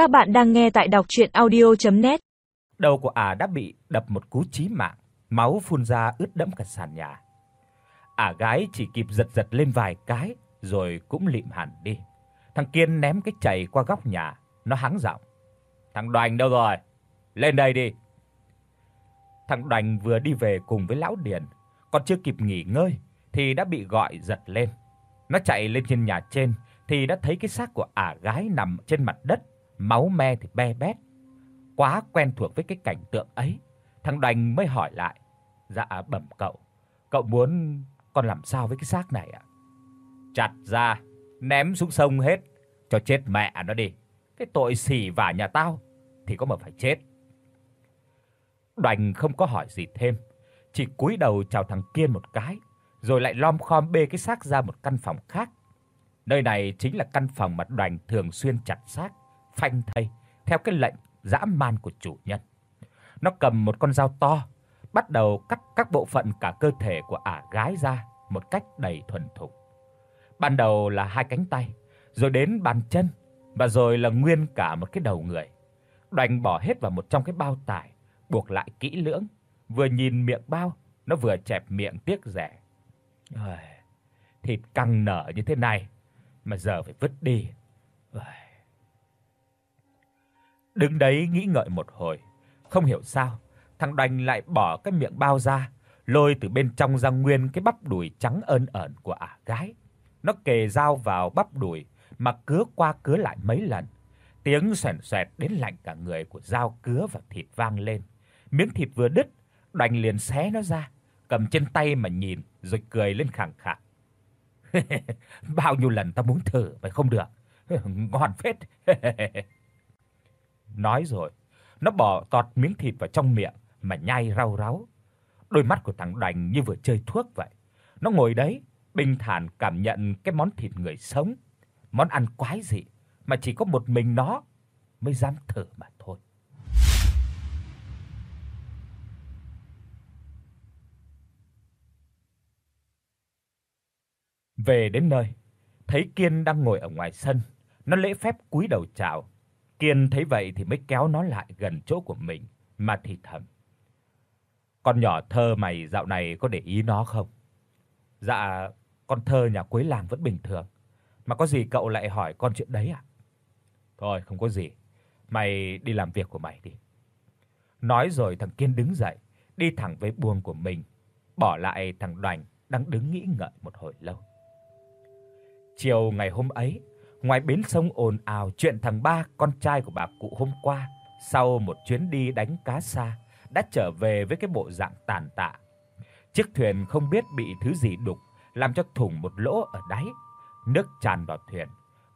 Các bạn đang nghe tại đọc audio net Đầu của ả đã bị đập một cú chí mạng, máu phun ra ướt đẫm cả sàn nhà. Ả gái chỉ kịp giật giật lên vài cái rồi cũng lịm hẳn đi. Thằng Kiên ném cái chày qua góc nhà, nó hắng giọng. "Thằng Đoành đâu rồi? Lên đây đi." Thằng Đoành vừa đi về cùng với lão Điền, còn chưa kịp nghỉ ngơi thì đã bị gọi giật lên. Nó chạy lên trên nhà trên thì đã thấy cái xác của ả gái nằm trên mặt đất, máu me thì be bét. Quá quen thuộc với cái cảnh tượng ấy, thằng Đoành mới hỏi lại: "Dạ bẩm cậu, cậu muốn con làm sao với cái xác này ạ?" "Chặt ra, ném xuống sông hết, cho chết mẹ nó đi. Cái tội xỉ vả nhà tao thì có mà phải chết." Đoành không có hỏi gì thêm, chỉ cúi đầu chào thằng Kiên một cái, rồi lại lom khom bê cái xác ra một căn phòng khác. Nơi này chính là căn phòng mà Đoành thường xuyên chặt xác, phanh thây theo cái lệnh dã man của chủ nhân. Nó cầm một con dao to, bắt đầu cắt các bộ phận cả cơ thể của ả gái ra một cách đầy thuần thục. Ban đầu là hai cánh tay, rồi đến bàn chân và rồi là nguyên cả một cái đầu người. Đoành bỏ hết vào một trong cái bao tải, buộc lại kỹ lưỡng, vừa nhìn miệng bao, nó vừa chẹp miệng tiếc rẻ. Ôi, thịt căng nở như thế này mà giờ phải vứt đi. Ôi. Đứng đấy nghĩ ngợi một hồi, không hiểu sao, thằng Đành lại bỏ cái miệng bao ra, lôi từ bên trong ra nguyên cái bắp đùi trắng ơn ẩn của ả gái. Nó kề dao vào bắp đùi mà cứa qua cứa lại mấy lần. Tiếng xoèn xoẹt đến lạnh cả người của dao cứa và thịt vang lên. Miếng thịt vừa đứt, Đành liền xé nó ra, cầm trên tay mà nhìn rồi cười lên khẳng khặc. Bao nhiêu lần ta muốn thử mà không được. Ngon phết. Nói rồi, nó bỏ tọt miếng thịt vào trong miệng mà nhai rau ráu. Đôi mắt của thằng Đành như vừa chơi thuốc vậy. Nó ngồi đấy, bình thản cảm nhận cái món thịt người sống, món ăn quái dị mà chỉ có một mình nó mới dám thử mà thôi. Về đến nơi, thấy Kiên đang ngồi ở ngoài sân, nó lễ phép cúi đầu chào. Kiên thấy vậy thì mới kéo nó lại gần chỗ của mình mà thì thầm. Con nhỏ thơ mày dạo này có để ý nó không? Dạ, con thơ nhà cuối làng vẫn bình thường. Mà có gì cậu lại hỏi con chuyện đấy à? Thôi không có gì. Mày đi làm việc của mày đi. Nói rồi thằng Kiên đứng dậy, đi thẳng về buồng của mình, bỏ lại thằng Đoành đang đứng nghĩ ngợi một hồi lâu. Chiều ngày hôm ấy, ngoài bến sông ồn ào chuyện thằng ba con trai của bà cụ hôm qua sau một chuyến đi đánh cá xa đã trở về với cái bộ dạng tàn tạ. Chiếc thuyền không biết bị thứ gì đục làm cho thủng một lỗ ở đáy, nước tràn vào thuyền.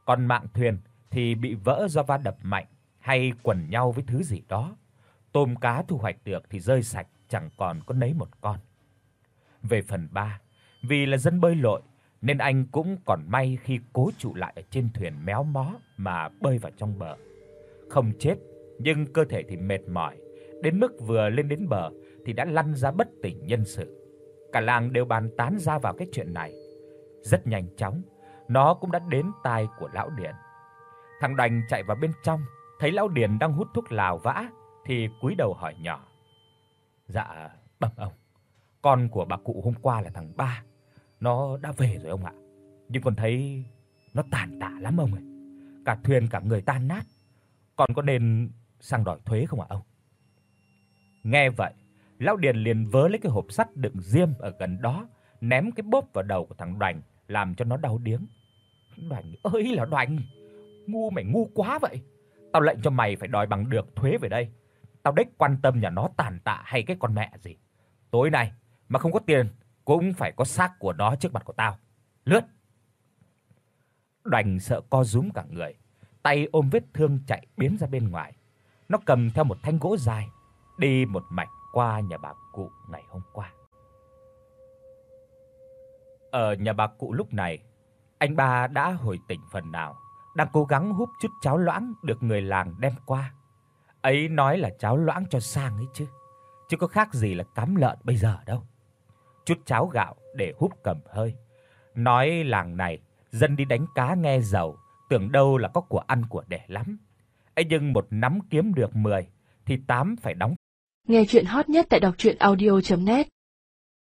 Còn mạng thuyền thì bị vỡ do va đập mạnh hay quần nhau với thứ gì đó. Tôm cá thu hoạch được thì rơi sạch, chẳng còn có nấy một con. Về phần ba, vì là dân bơi lội nên anh cũng còn may khi cố trụ lại ở trên thuyền méo mó mà bơi vào trong bờ. Không chết, nhưng cơ thể thì mệt mỏi, đến mức vừa lên đến bờ thì đã lăn ra bất tỉnh nhân sự. Cả làng đều bàn tán ra vào cái chuyện này. Rất nhanh chóng, nó cũng đã đến tai của lão Điền. Thằng Đành chạy vào bên trong, thấy lão Điền đang hút thuốc lào vã thì cúi đầu hỏi nhỏ: "Dạ, bẩm ông, con của bà cụ hôm qua là thằng Ba, nó đã về rồi ông ạ. Nhưng con thấy nó tàn tạ lắm ông ơi. Cả thuyền cả người tan nát. Còn có nên sang đòi thuế không ạ ông?" Nghe vậy, lão Điền liền vớ lấy cái hộp sắt đựng diêm ở gần đó, ném cái bóp vào đầu của thằng Đoành, làm cho nó đau điếng. "Đoành ơi là Đoành, ngu mày ngu quá vậy. Tao lệnh cho mày phải đòi bằng được thuế về đây. Tao đếch quan tâm nhà nó tàn tạ hay cái con mẹ gì. Tối nay mà không có tiền cũng phải có xác của nó trước mặt của tao. Lướt." Đoành sợ co rúm cả người, tay ôm vết thương chạy biến ra bên ngoài. Nó cầm theo một thanh gỗ dài, đi một mạch qua nhà bà cụ ngày hôm qua. Ở nhà bà cụ lúc này, anh ba đã hồi tỉnh phần nào, đang cố gắng húp chút cháo loãng được người làng đem qua. Ấy nói là cháo loãng cho sang ấy chứ, chứ có khác gì là cắm lợn bây giờ đâu. Chút cháo gạo để húp cầm hơi. Nói làng này dân đi đánh cá nghe giàu, tưởng đâu là có của ăn của để lắm. ấy nhưng một nắm kiếm được 10 thì 8 phải đóng. Nghe truyện hot nhất tại doctruyenaudio.net